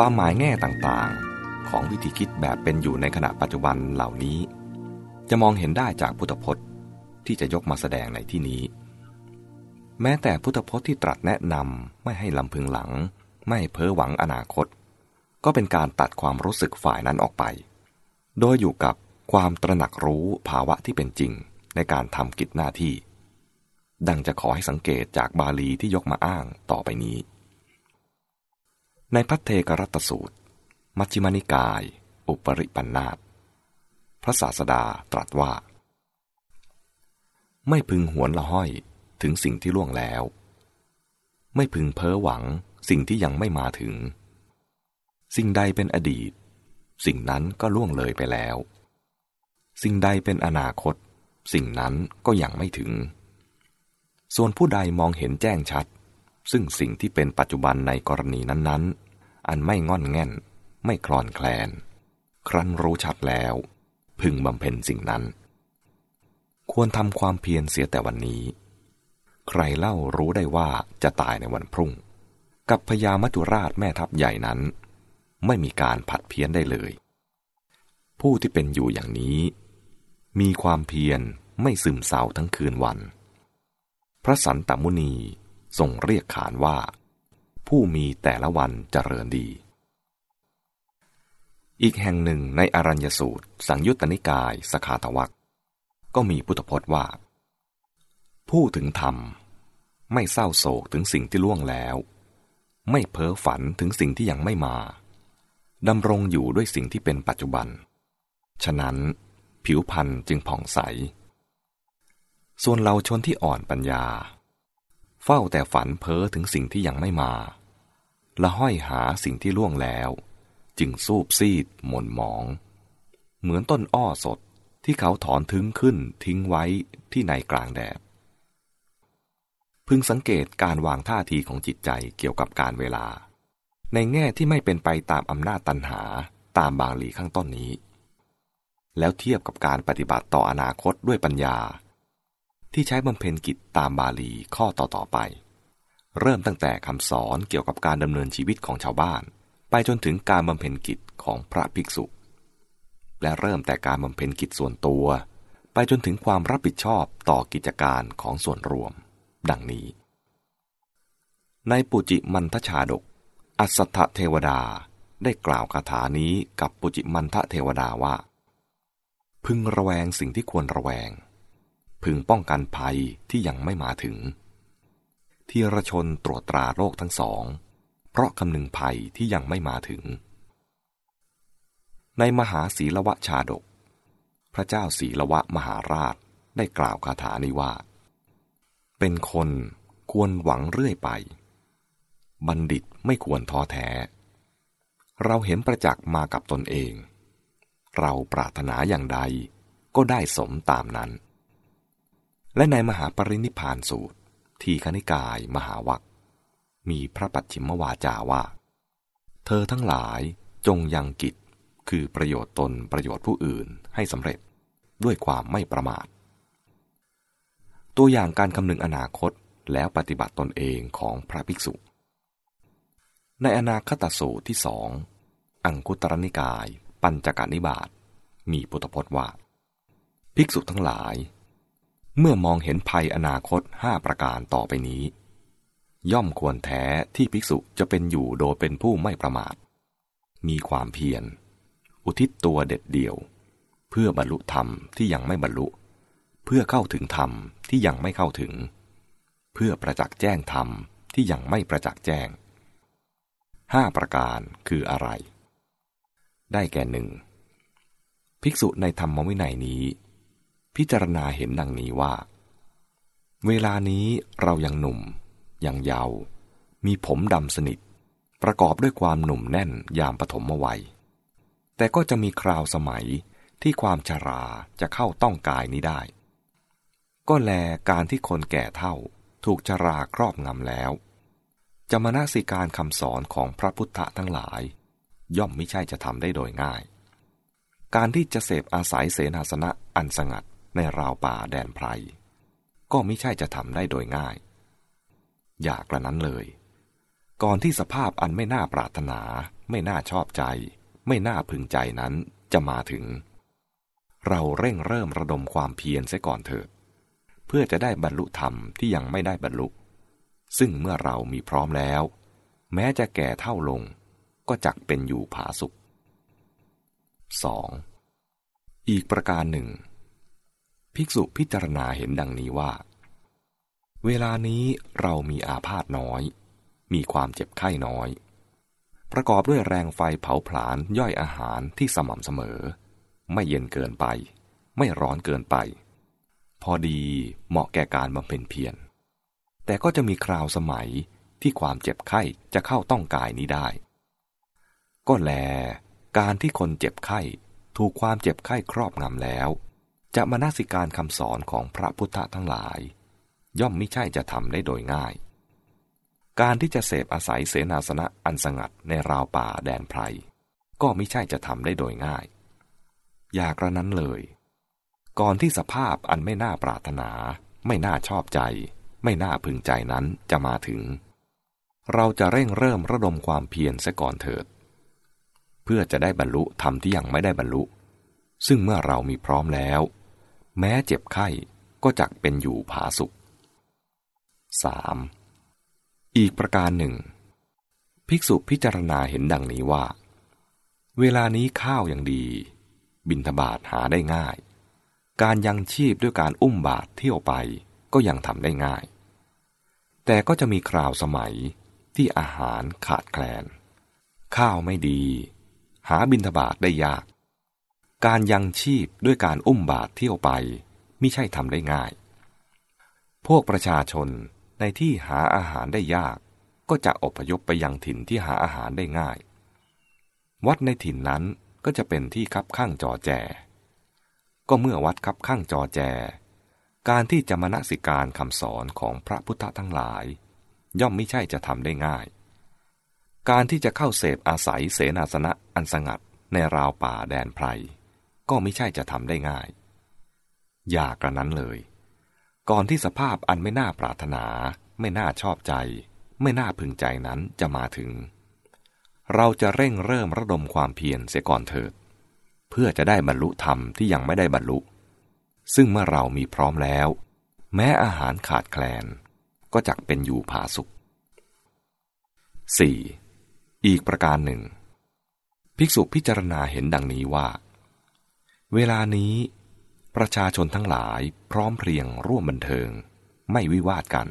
ความหมายแง่ต่างๆ ของวิธีคิดแบบเป็นอยู่ในขณะปัจจุบันเหล่านี้ จะมองเห็นได้จากพุทธพจน์ที่จะยกมาแสดงในที่นี้ แม้แต่พุทธพจน์ที่ตรัสแนะนำไม่ให้ลำพึงหลัง ไม่เพ้อหวังอนาคต ก็เป็นการตัดความรู้สึกฝ่ายนั้นออกไป โดยอยู่กับความตระหนักรู้ภาวะที่เป็นจริงในการทำกิจหน้าที่ ดังจะขอให้สังเกตจากบาลีที่ยกมาอ้างต่อไปนี้ ในพัทเทกรัตสูตร มัชฌิมานิกาย อุปริปันธาตพระศาสดาตรัสว่า ไม่พึงหวนละห้อยถึงสิ่งที่ล่วงแล้ว ไม่พึงเพ้อหวังสิ่งที่ยังไม่มาถึง สิ่งใดเป็นอดีต สิ่งนั้นก็ล่วงเลยไปแล้ว สิ่งใดเป็นอนาคต สิ่งนั้นก็ยังไม่ถึง ส่วนผู้ใดมองเห็นแจ้งชัด ซึ่งสิ่งที่เป็นปัจจุบันในกรณีนั้นๆ อันไม่งอนแง่น ไม่คลอนแคลน ครั้นรู้ชัดแล้ว พึงบำเพ็ญสิ่งนั้น ควรทำความเพียรเสียแต่วันนี้ ใครเล่ารู้ได้ว่าจะตายในวันพรุ่ง กับพญามัจจุราชแม่ทัพใหญ่นั้น ไม่มีการผัดเพี้ยนได้เลย ผู้ที่เป็นอยู่อย่างนี้ มีความเพียรไม่ซึมเศร้าทั้งคืนวัน พระสันตมุนี ทรงเรียกขานว่า ผู้มีแต่ละวันเจริญดี อีกแห่งหนึ่งในอรัญญสูตร สังยุตตนิกายสขาตวักก็มีพุทธพจน์ว่า ผู้ถึงธรรม ไม่เศร้าโศกถึงสิ่งที่ล่วงแล้ว ไม่เพ้อฝันถึงสิ่งที่ยังไม่มาดำรงอยู่ด้วยสิ่งที่เป็นปัจจุบัน ฉะนั้นผิวพรรณจึงผ่องใส ส่วนเราชนที่อ่อนปัญญา เฝ้าแต่ฝันเพ้อถึงสิ่งที่ยังไม่มา ละห้อยหาสิ่งที่ล่วงแล้ว จึงสูบซีดหม่นหมอง เหมือนต้นอ้อสดที่เขาถอนทึ้งขึ้นทิ้งไว้ที่ในกลางแดดพึงสังเกตการวางท่าทีของจิตใจเกี่ยวกับการเวลา ในแง่ที่ไม่เป็นไปตามอำนาจตันหาตามบางหลีข้างต้นนี้ แล้วเทียบกับการปฏิบัติต่ออนาคตด้วยปัญญา ที่ใช้บำเพ็ญกิจตามบาลีข้อต่อๆไป เริ่มตั้งแต่คำสอนเกี่ยวกับการดำเนินชีวิตของชาวบ้าน ไปจนถึงการบำเพ็ญกิจของพระภิกษุ และเริ่มแต่การบำเพ็ญกิจส่วนตัว ไปจนถึงความรับผิดชอบต่อกิจการของส่วนรวม ดังนี้ ในปุจิมันทชาดก อัสทเทวดาได้กล่าวคาถานี้กับปุจิมันทเทวดาว่า พึงระแวงสิ่งที่ควรระแวง พึงป้องกันภัยที่ยังไม่มาถึง ที่ระชนตรวจตราโรคทั้งสอง เพราะคำนึงภัยที่ยังไม่มาถึง ในมหาศีลวชาดก พระเจ้าศีลวะมหาราชได้กล่าวคาถานี้ว่า เป็นคนควรหวังเรื่อยไป บัณฑิตไม่ควรท้อแท้ เราเห็นประจักษ์มากับตนเอง เราปรารถนาอย่างใดก็ได้สมตามนั้น และในมหาปรินิพานสูตร ทีคณิกายมหาวัคมีพระปัจฉิมวาจาว่า เธอทั้งหลายจงยังกิจ คือประโยชน์ตนประโยชน์ผู้อื่นให้สำเร็จด้วยความไม่ประมาท ตัวอย่างการคำนึงอนาคตแล้วปฏิบัติตนเองของพระภิกษุ ในอนาคตสูตรที่สอง อังคุตรนิกาย ปัญจกานิบาตมีพุทธพจน์ว่า ภิกษุทั้งหลาย เมื่อมองเห็นภัยอนาคตห้าประการต่อไปนี้ ย่อมควรแท้ที่ภิกษุจะเป็นอยู่โดยเป็นผู้ไม่ประมาท มีความเพียร อุทิศตัวเด็ดเดี่ยว เพื่อบรรลุธรรมที่ยังไม่บรรลุ เพื่อเข้าถึงธรรมที่ยังไม่เข้าถึง เพื่อประจักษ์แจ้งธรรมที่ยังไม่ประจักษ์แจ้งห้าประการคืออะไร ได้แก่หนึ่งภิกษุในธรรมวินัยนี้ พิจารณาเห็นดังนี้ว่า เวลานี้เรายังหนุ่ม ยังเยาว์มีผมดำสนิท ประกอบด้วยความหนุ่มแน่นยามปฐมวัย แต่ก็จะมีคราวสมัยที่ความชราจะเข้าต้องกายนี้ได้ ก็แลการที่คนแก่เท่าถูกชราครอบงำแล้วจะมานาสิการคำสอนของพระพุทธทั้งหลาย ย่อมไม่ใช่จะทำได้โดยง่าย การที่จะเสพอาศัยเสนาสนะอันสงัด ในราวป่าแดนไพร ก็ไม่ใช่จะทำได้โดยง่าย อย่ากระนั้นเลย ก่อนที่สภาพอันไม่น่าปรารถนา ไม่น่าชอบใจ ไม่น่าพึงใจนั้นจะมาถึง เราเร่งเริ่มระดมความเพียรเสียก่อนเถิดเพื่อจะได้บรรลุธรรมที่ยังไม่ได้บรรลุ ซึ่งเมื่อเรามีพร้อมแล้ว แม้จะแก่เท่าลง ก็จักเป็นอยู่ผาสุข 2. อีกประการหนึ่ง ภิกษุพิจารณาเห็นดังนี้ว่า เวลานี้เรามีอาพาธน้อย มีความเจ็บไข้น้อย ประกอบด้วยแรงไฟเผาผลาญย่อยอาหารที่สม่ำเสมอ ไม่เย็นเกินไป ไม่ร้อนเกินไป พอดีเหมาะแก่การบำเพ็ญเพียร แต่ก็จะมีคราวสมัยที่ความเจ็บไข้จะเข้าต้องกายนี้ได้ ก็แล การที่คนเจ็บไข้ถูกความเจ็บไข้ครอบงำแล้ว จะมานาสิการคำสอนของพระพุทธทั้งหลาย ย่อมไม่ใช่จะทำได้โดยง่าย การที่จะเสพอาศัยเสนาสนะอันสงัดในราวป่าแดนไพรก็ไม่ใช่จะทำได้โดยง่าย อย่ากระนั้นเลย ก่อนที่สภาพอันไม่น่าปรารถนา ไม่น่าชอบใจ ไม่น่าพึงใจนั้นจะมาถึง เราจะเร่งเริ่มระดมความเพียรเสียก่อนเถิด เพื่อจะได้บรรลุธรรมที่ยังไม่ได้บรรลุ ซึ่งเมื่อเรามีพร้อมแล้ว แม้เจ็บไข้ก็จักเป็นอยู่ผาสุข 3. อีกประการหนึ่ง ภิกษุพิจารณาเห็นดังนี้ว่า เวลานี้ข้าวอย่างดี บินทบาทหาได้ง่าย การยังชีพด้วยการอุ้มบาทเที่ยวไปก็ยังทำได้ง่าย แต่ก็จะมีคราวสมัยที่อาหารขาดแคลน ข้าวไม่ดี หาบินทบาทได้ยาก การยังชีพด้วยการอุ้มบาทเที่ยวไปมิใช่ทำได้ง่าย พวกประชาชนในที่หาอาหารได้ยาก ก็จะอพยพไปยังถิ่นที่หาอาหารได้ง่าย วัดในถิ่นนั้นก็จะเป็นที่คับข้างจอแจ ก็เมื่อวัดคับข้างจอแจ การที่จะมณสิการคำสอนของพระพุทธทั้งหลาย ย่อมไม่ใช่จะทำได้ง่าย การที่จะเข้าเสพอาศัยเสนาสนะอันสงัดในราวป่าแดนไพร ก็ไม่ใช่จะทำได้ง่าย อย่ากระนั้นเลย ก่อนที่สภาพอันไม่น่าปรารถนา ไม่น่าชอบใจ ไม่น่าพึงใจนั้นจะมาถึง เราจะเร่งเริ่มระดมความเพียรเสียก่อนเถิด เพื่อจะได้บรรลุธรรมที่ยังไม่ได้บรรลุ ซึ่งเมื่อเรามีพร้อมแล้ว แม้อาหารขาดแคลน ก็จักเป็นอยู่ผาสุข 4. อีกประการหนึ่ง ภิกษุพิจารณาเห็นดังนี้ว่า เวลานี้ ประชาชนทั้งหลายพร้อมเพรียงร่วมบันเทิง ไม่วิวาทกัน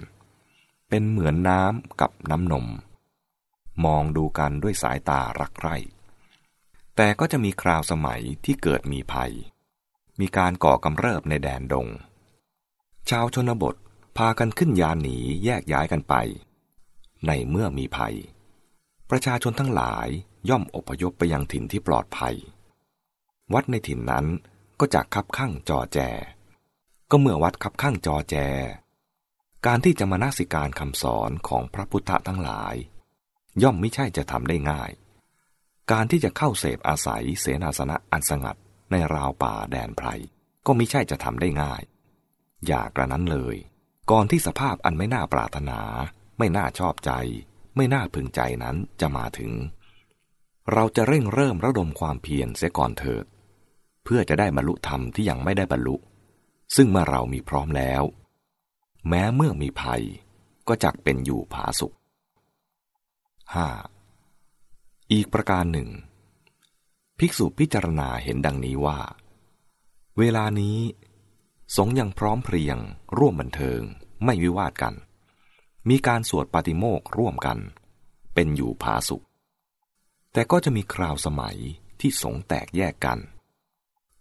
เป็นเหมือนน้ำกับน้ำนม มองดูกันด้วยสายตารักใคร่แต่ก็จะมีคราวสมัยที่เกิดมีภัย มีการก่อกำเริบในแดนดง ชาวชนบทพากันขึ้นยานหนีแยกย้ายกันไป ในเมื่อมีภัย ประชาชนทั้งหลายย่อมอพยพไปยังถิ่นที่ปลอดภัย วัดในถิ่นนั้นก็จะคับข้างจอแจ ก็เมื่อวัดคับข้างจอแจ การที่จะมานาสิการคำสอนของพระพุทธทั้งหลาย ย่อมไม่ใช่จะทำได้ง่าย การที่จะเข้าเสพอาศัยเสนาสนะอันสงัดในราวป่าแดนไพรก็ไม่ใช่จะทำได้ง่าย อย่ากระนั้นเลย ก่อนที่สภาพอันไม่น่าปรารถนา ไม่น่าชอบใจ ไม่น่าพึงใจนั้นจะมาถึง เราจะเร่งเริ่มระดมความเพียรเสียก่อนเถิด เพื่อจะได้บรรลุธรรมที่ยังไม่ได้บรรลุ ซึ่งเมื่อเรามีพร้อมแล้ว แม้เมื่อมีภัยก็จักเป็นอยู่ผาสุข 5. อีกประการหนึ่ง ภิกษุพิจารณาเห็นดังนี้ว่า เวลานี้ สงยังพร้อมเพรียง ร่วมบันเทิง ไม่วิวาทกัน มีการสวดปาติโมกร่วมกัน เป็นอยู่ผาสุข แต่ก็จะมีคราวสมัยที่สงแตกแยกกัน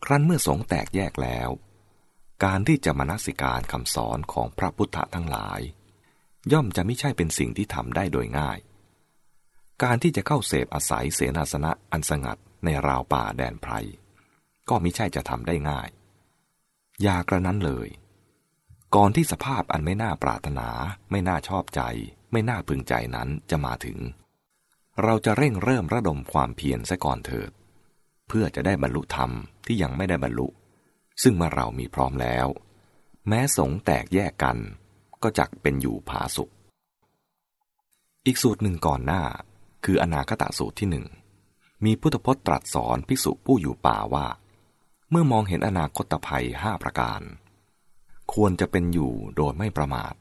ครั้นเมื่อสงแตกแยกแล้ว การที่จะมนสิการคำสอนของพระพุทธทั้งหลาย ย่อมจะไม่ใช่เป็นสิ่งที่ทำได้โดยง่าย การที่จะเข้าเสพอาศัยเสนาสนะอันสงัดในราวป่าแดนไพร ก็ไม่ใช่จะทำได้ง่าย อย่ากระนั้นเลย ก่อนที่สภาพอันไม่น่าปรารถนา ไม่น่าชอบใจ ไม่น่าพึงใจนั้นจะมาถึง เราจะเร่งเริ่มระดมความเพียรซะก่อนเถิด เพื่อจะได้บรรลุธรรมที่ยังไม่ได้บรรลุ ซึ่งเมื่อเรามีพร้อมแล้ว แม้สงแตกแยกกัน ก็จักเป็นอยู่ผาสุข อีกสูตรหนึ่งก่อนหน้า คืออนาคตสูตรที่หนึ่งมีพุทธพจน์ตรัสสอนภิกษุผู้อยู่ป่าว่า เมื่อมองเห็นอนาคตภัยห้าประการ ควรจะเป็นอยู่โดยไม่ประมาท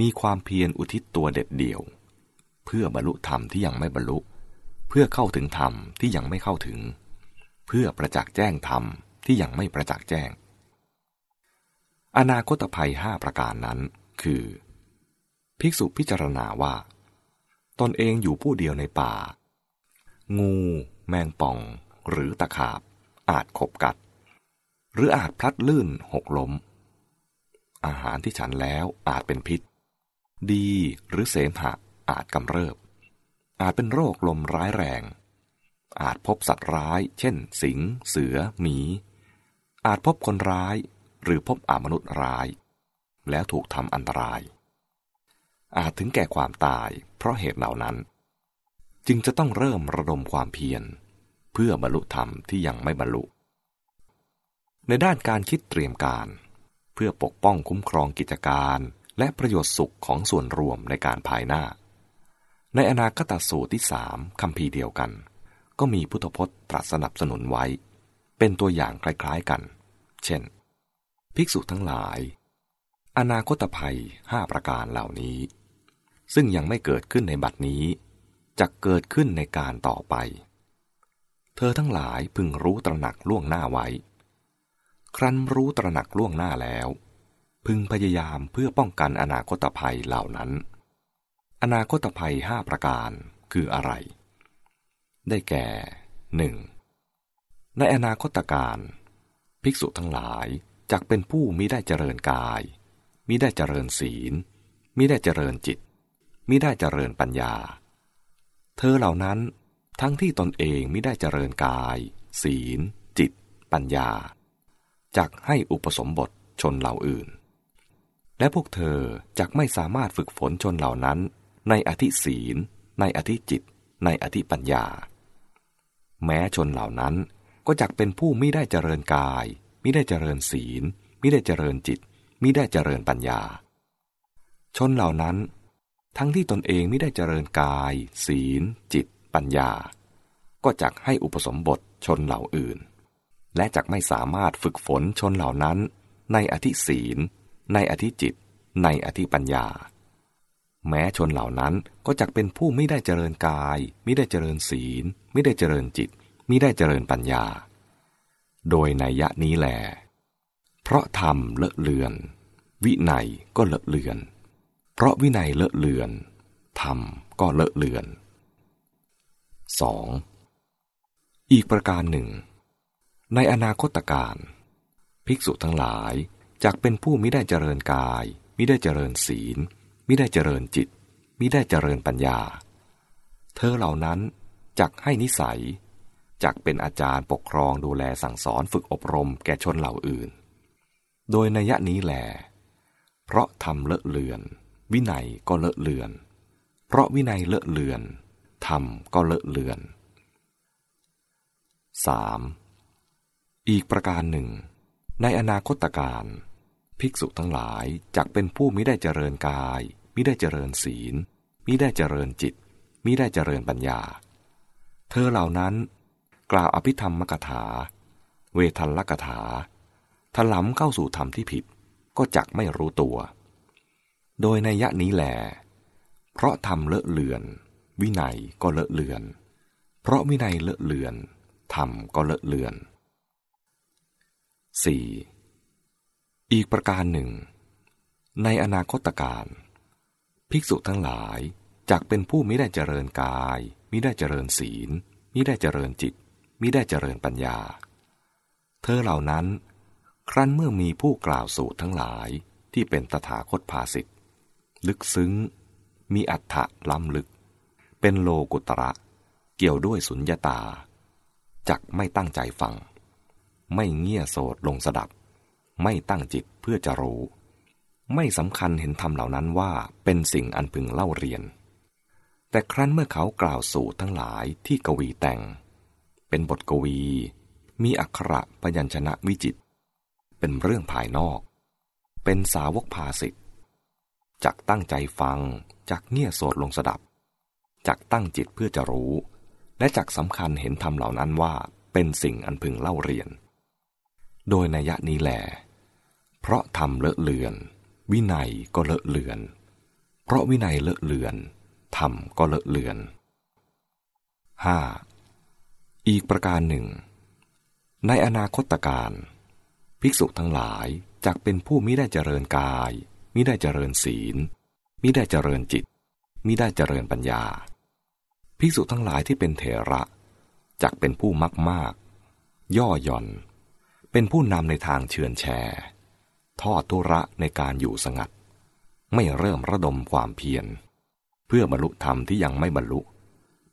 มีความเพียรอุทิศตัวเด็ดเดี่ยว เพื่อบรรลุธรรมที่ยังไม่บรรลุ เพื่อเข้าถึงธรรมที่ยังไม่เข้าถึง พื่อประจักษ์แจ้งธรรมที่ยังไม่ประจักษ์แจ้ง อนาคตภัยห้าประการนั้น คือ ภิกษุพิจารณาว่า ตนเองอยู่ผู้เดียวในป่า งู แมงป่อง หรือตะขาบ อาจขบกัด หรืออาจพลัดลื่นหกล้ม อาหารที่ฉันแล้วอาจเป็นพิษ ดีหรือเสมหะอาจกำเริบ อาจเป็นโรคลมร้ายแรง อาจพบสัตว์ร้าย เช่น สิง เสือ หมี อาจพบคนร้าย หรือพบอามนุษย์ร้าย แล้วถูกทำอันตราย อาจถึงแก่ความตายเพราะเหตุเหล่านั้น จึงจะต้องเริ่มระดมความเพียร เพื่อบรรลุธรรมที่ยังไม่บรรลุ ในด้านการคิดเตรียมการ เพื่อปกป้องคุ้มครองกิจการและประโยชน์สุขของส่วนรวมในการภายหน้า ในอนาคตสูตรที่สามคำพีเดียวกัน ก็มีพุทธพจน์ตรัสสนับสนุนไว้ เป็นตัวอย่างคล้ายๆกัน เช่น ภิกษุทั้งหลาย อนาคตภัยห้าประการเหล่านี้ ซึ่งยังไม่เกิดขึ้นในบัดนี้จะเกิดขึ้นในการต่อไป เธอทั้งหลายพึงรู้ตระหนักล่วงหน้าไว้ ครั้นรู้ตระหนักล่วงหน้าแล้ว พึงพยายามเพื่อป้องกันอนาคตภัยเหล่านั้น อนาคตภัยห้าประการคืออะไร ได้แก่หนึ่งในอนาคตการ ภิกษุทั้งหลายจักเป็นผู้มิได้เจริญกายมิได้เจริญศีลมิได้เจริญจิตมิได้เจริญปัญญา เธอเหล่านั้นทั้งที่ตนเองมิได้เจริญกาย ศีล จิต ปัญญาจักให้อุปสมบทชนเหล่าอื่น และพวกเธอจักไม่สามารถฝึกฝนชนเหล่านั้น ในอธิศีล ในอธิจิต ในอธิปัญญา แม้ชนเหล่านั้นก็จักเป็นผู้ไม่ได้เจริญกายมิได้เจริญศีลมิได้เจริญจิตมิได้เจริญปัญญา ชนเหล่านั้น ทั้งที่ตนเองไม่ได้เจริญกาย ศีล จิต ปัญญา ก็จักให้อุปสมบทชนเหล่าอื่น และจักไม่สามารถฝึกฝนชนเหล่านั้น ในอธิศีล ในอธิจิต ในอธิปัญญา แม้ชนเหล่านั้นก็จักเป็นผู้ไม่ได้เจริญกาย ไม่ได้เจริญศีล ไม่ได้เจริญจิต ไม่ได้เจริญปัญญา โดยในยะนี้แหลเพราะธรรมเลอะเลือน วินัยก็เลอะเลือน เพราะวินัยเลอะเลือนธรรมก็เลอะเลือน 2. อีกประการหนึ่ง ในอนาคตการ ภิกษุทั้งหลายจากเป็นผู้มิได้เจริญกายมิได้เจริญศีล มิได้เจริญจิต มิได้เจริญปัญญา เธอเหล่านั้นจักให้นิสัย จักเป็นอาจารย์ปกครองดูแลสั่งสอนฝึกอบรมแก่ชนเหล่าอื่น โดยนัยนี้แหลเพราะทำเลอะเลือน วินัยก็เลอะเลือน เพราะวินัยเลอะเลือนธรรมก็เลอะเลือน 3. อีกประการหนึ่ง ในอนาคตการ ภิกษุทั้งหลายจักเป็นผู้มิได้เจริญกายมิได้เจริญศีลมิได้เจริญจิตมิได้เจริญปัญญา เธอเหล่านั้น กล่าวอภิธรรมมกถา เวทันลกถาถลำเข้าสู่ธรรมที่ผิด ก็จักไม่รู้ตัว โดยในยะนี้แหลเพราะทำเลอะเลือน วินัยก็เลอะเลือน เพราะวินัยเลอะเลือนธรรมก็เลอะเลือน 4. อีกประการหนึ่ง ในอนาคตการ ภิกษุทั้งหลายจักเป็นผู้ไม่ได้เจริญกายไม่ได้เจริญศีลมิได้เจริญจิตมิได้เจริญปัญญา เธอเหล่านั้น ครั้นเมื่อมีผู้กล่าวสูตรทั้งหลายที่เป็นตถาคตภาสิทธ์ลึกซึ้ง มีอัฏฐะล้ำลึก เป็นโลกุตระ เกี่ยวด้วยสุญญาตา จักไม่ตั้งใจฟัง ไม่เงี่ยโสดลงสดับ ไม่ตั้งจิตเพื่อจะรู้ ไม่สำคัญเห็นธรรมเหล่านั้นว่าเป็นสิ่งอันพึงเล่าเรียน แต่ครั้นเมื่อเขากล่าวสูตรทั้งหลายที่กวีแต่ง เป็นบทกวี มีอักขระพยัญชนะวิจิต เป็นเรื่องภายนอก เป็นสาวกภาสิทธ์จักตั้งใจฟัง จักเงี่ยโสดลงสดับ จักตั้งจิตเพื่อจะรู้ และจักสำคัญเห็นธรรมเหล่านั้นว่าเป็นสิ่งอันพึงเล่าเรียน โดยนัยนี้แหลเพราะธรรมเลอะเลือน วินัยก็เลอะเลือน เพราะวินัยเลอะเลือนธรรมก็เลอะเลือน 5. อีกประการหนึ่ง ในอนาคตการ ภิกษุทั้งหลายจักเป็นผู้มิได้เจริญกายมิได้เจริญศีลมิได้เจริญจิตมิได้เจริญปัญญา ภิกษุทั้งหลายที่เป็นเถระจักเป็นผู้มักมาก ย่อหย่อน เป็นผู้นำในทางเชือนแชร์ทอดทุระในการอยู่สงัด ไม่เริ่มระดมความเพียร เพื่อบรรลุธรรมที่ยังไม่บรรลุ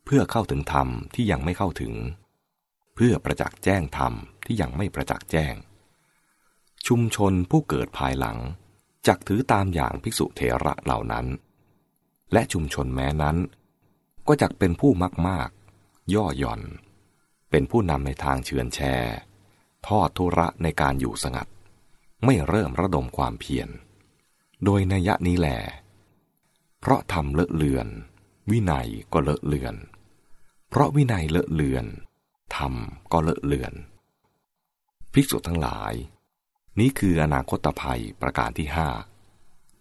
เพื่อเข้าถึงธรรมที่ยังไม่เข้าถึง เพื่อประจักษ์แจ้งธรรมที่ยังไม่ประจักษ์แจ้ง ชุมชนผู้เกิดภายหลังจักถือตามอย่างภิกษุเถระเหล่านั้น และชุมชนแม้นั้น ก็จักเป็นผู้มากมากย่อหย่อน เป็นผู้นำในทางเชือนแชร์ ทอดทุระในการอยู่สงัด ไม่เริ่มระดมความเพียร โดยนัยนี้แหลเพราะทำเลอะเลือน วินัยก็เลอะเลือน เพราะวินัยเลอะเลือนธรรมก็เลอะเลือน ภิกษุทั้งหลาย นี้คืออนาคตภัยประการที่ห้า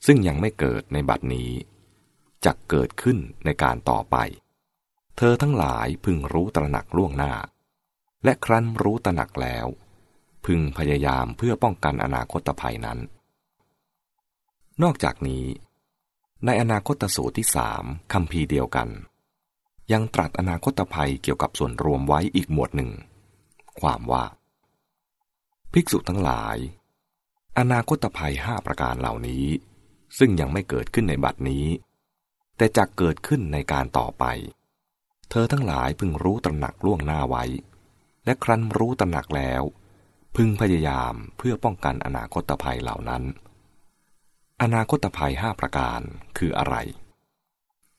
ซึ่งยังไม่เกิดในบัดนี้จะเกิดขึ้นในการต่อไป เธอทั้งหลายพึงรู้ตระหนักล่วงหน้า และครั้นรู้ตระหนักแล้ว พึงพยายามเพื่อป้องกันอนาคตภัยนั้น นอกจากนี้ ในอนาคตสูตรที่สามคำพีเดียวกัน ยังตรัสอนาคตภัยเกี่ยวกับส่วนรวมไว้อีกหมวดหนึ่ง ความว่า ภิกษุทั้งหลาย อนาคตภัยห้าประการเหล่านี้ ซึ่งยังไม่เกิดขึ้นในบัดนี้ แต่จะเกิดขึ้นในการต่อไป เธอทั้งหลายพึงรู้ตระหนักล่วงหน้าไว้ และครั้นรู้ตระหนักแล้ว พึงพยายามเพื่อป้องกันอนาคตภัยเหล่านั้น อนาคตภัยห้าประการคืออะไร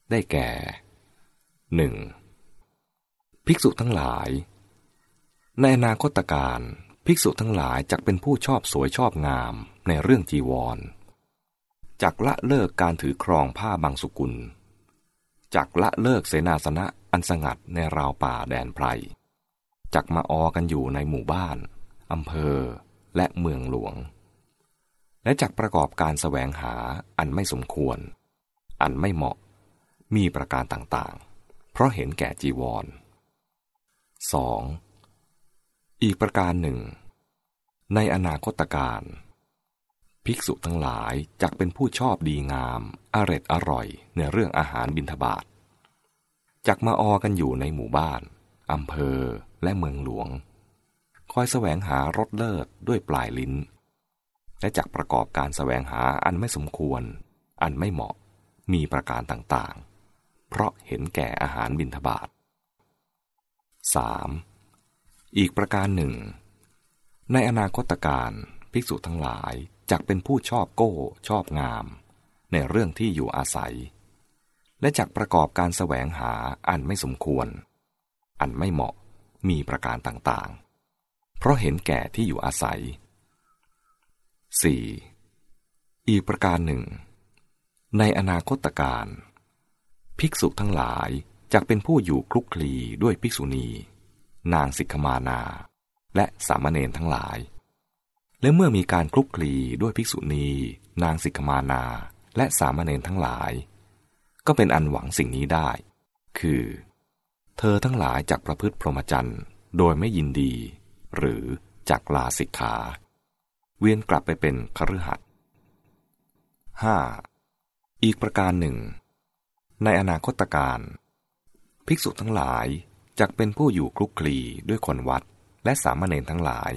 ได้แก่หนึ่งภิกษุทั้งหลาย ในอนาคตการภิกษุทั้งหลายจักเป็นผู้ชอบสวยชอบงามในเรื่องจีวรจักละเลิกการถือครองผ้าบางสุกุลจักละเลิกเสนาสนะอันสงัดในราวป่าแดนไพรจักมาออกันอยู่ในหมู่บ้าน อำเภอ และเมืองหลวง และจักประกอบการแสวงหาอันไม่สมควร อันไม่เหมาะ มีประการต่างๆ เพราะเห็นแก่จีวร 2. อีกประการหนึ่ง ในอนาคตการ ภิกษุทั้งหลายจักเป็นผู้ชอบดีงามอร็ดอร่อยในเรื่องอาหารบิณฑบาตจักมาออกันอยู่ในหมู่บ้านอำเภอและเมืองหลวง คอยแสวงหารสเลิศด้วยปลายลิ้น และจักประกอบการแสวงหาอันไม่สมควร อันไม่เหมาะ มีประการต่างๆ เพราะเห็นแก่อาหารบิณฑบาต 3. อีกประการหนึ่ง ในอนาคตการภิกษุทั้งหลายจักเป็นผู้ชอบโก้ชอบงาม ในเรื่องที่อยู่อาศัย และจักประกอบการแสวงหาอันไม่สมควร อันไม่เหมาะมีประการต่างๆ เพราะเห็นแก่ที่อยู่อาศัย 4. อีกประการหนึ่ง ในอนาคตการ ภิกษุทั้งหลายจักเป็นผู้อยู่คลุกคลีด้วยภิกษุณี นางสิกขมานา และสามเณรทั้งหลาย และเมื่อมีการคลุกคลีด้วยภิกษุณี นางสิกขมานา และสามเณรทั้งหลาย ก็เป็นอันหวังสิ่งนี้ได้ คือ เธอทั้งหลายจากประพฤติพรหมจรรย์ โดยไม่ยินดี หรือจากลาสิกขา เวียนกลับไปเป็นคฤหัสถ์ 5. อีกประการหนึ่ง ในอนาคตการ ภิกษุทั้งหลายจักเป็นผู้อยู่คลุกคลีด้วยคนวัดและสามเณรทั้งหลาย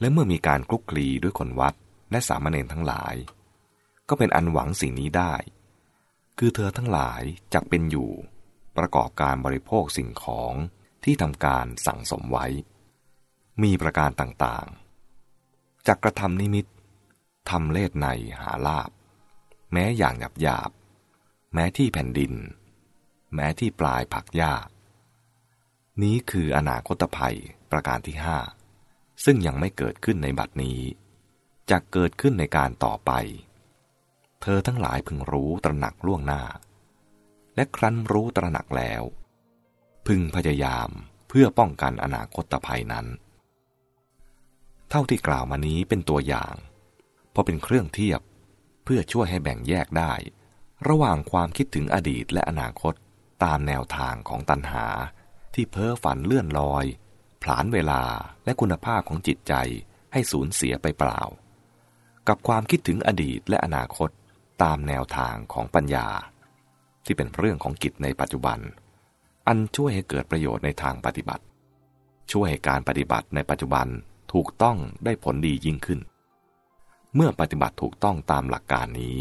และเมื่อมีการคลุกคลีด้วยคนวัดและสามเณรทั้งหลาย ก็เป็นอันหวังสิ่งนี้ได้ คือเธอทั้งหลายจักเป็นอยู่ ประกอบการบริโภคสิ่งของที่ทำการสั่งสมไว้ มีประการต่างๆจักกระทำนิมิตทำเลศในหาลาบ แม้อย่างหยาบหยาบ แม้ที่แผ่นดิน แม้ที่ปลายผักหญ้า นี้คืออนาคตภัยประการที่ห้าซึ่งยังไม่เกิดขึ้นในบัดนี้จะเกิดขึ้นในการต่อไป เธอทั้งหลายพึงรู้ตระหนักล่วงหน้า และครั้นรู้ตระหนักแล้วพพึงพยายามเพื่อป้องกันอนาคตภัยนั้น เท่าที่กล่าวมานี้เป็นตัวอย่าง เพราะเป็นเครื่องเทียบเพื่อช่วยให้แบ่งแยกได้ ระหว่างความคิดถึงอดีตและอนาคตตามแนวทางของตัณหา ที่เพ้อฝันเลื่อนลอย ผลานเวลาและคุณภาพของจิตใจให้สูญเสียไปเปล่า กับความคิดถึงอดีตและอนาคตตามแนวทางของปัญญา ที่เป็นเรื่องของกิจในปัจจุบัน อันช่วยให้เกิดประโยชน์ในทางปฏิบัติ ช่วยให้การปฏิบัติในปัจจุบัน ถูกต้องได้ผลดียิ่งขึ้น เมื่อปฏิบัติถูกต้องตามหลักการนี้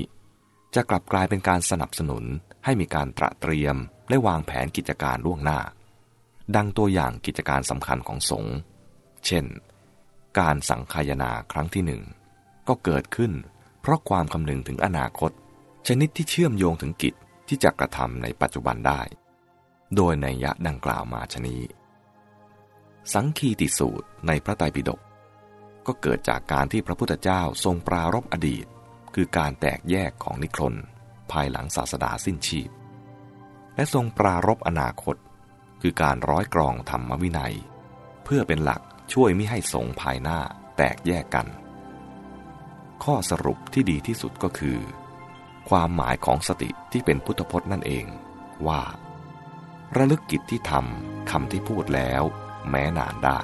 จะกลับกลายเป็นการสนับสนุนให้มีการตระเตรียมและวางแผนกิจการล่วงหน้า ดังตัวอย่างกิจการสำคัญของสงฆ์เช่น การสังคายนาครั้งที่หนึ่งก็เกิดขึ้น เพราะความคำนึงถึงอนาคต ชนิดที่เชื่อมโยงถึงกิจที่จะกระทำในปัจจุบันได้ โดยในยะดังกล่าวมาชนี้ สังคีติสูตรในพระไตรปิฎกก็เกิดจากการที่พระพุทธเจ้าทรงปรารบอดีต คือการแตกแยกของนิครนภายหลังศาสดาสิ้นชีพ และทรงปรารบอนาคต คือการร้อยกรองธรรมวินัย เพื่อเป็นหลักช่วยไม่ให้สงภายหน้าแตกแยกกัน ข้อสรุปที่ดีที่สุดก็คือ ความหมายของสติที่เป็นพุทธพจน์นั่นเองว่า ระลึกกิจที่ทำคำที่พูดแล้ว แม้นานได้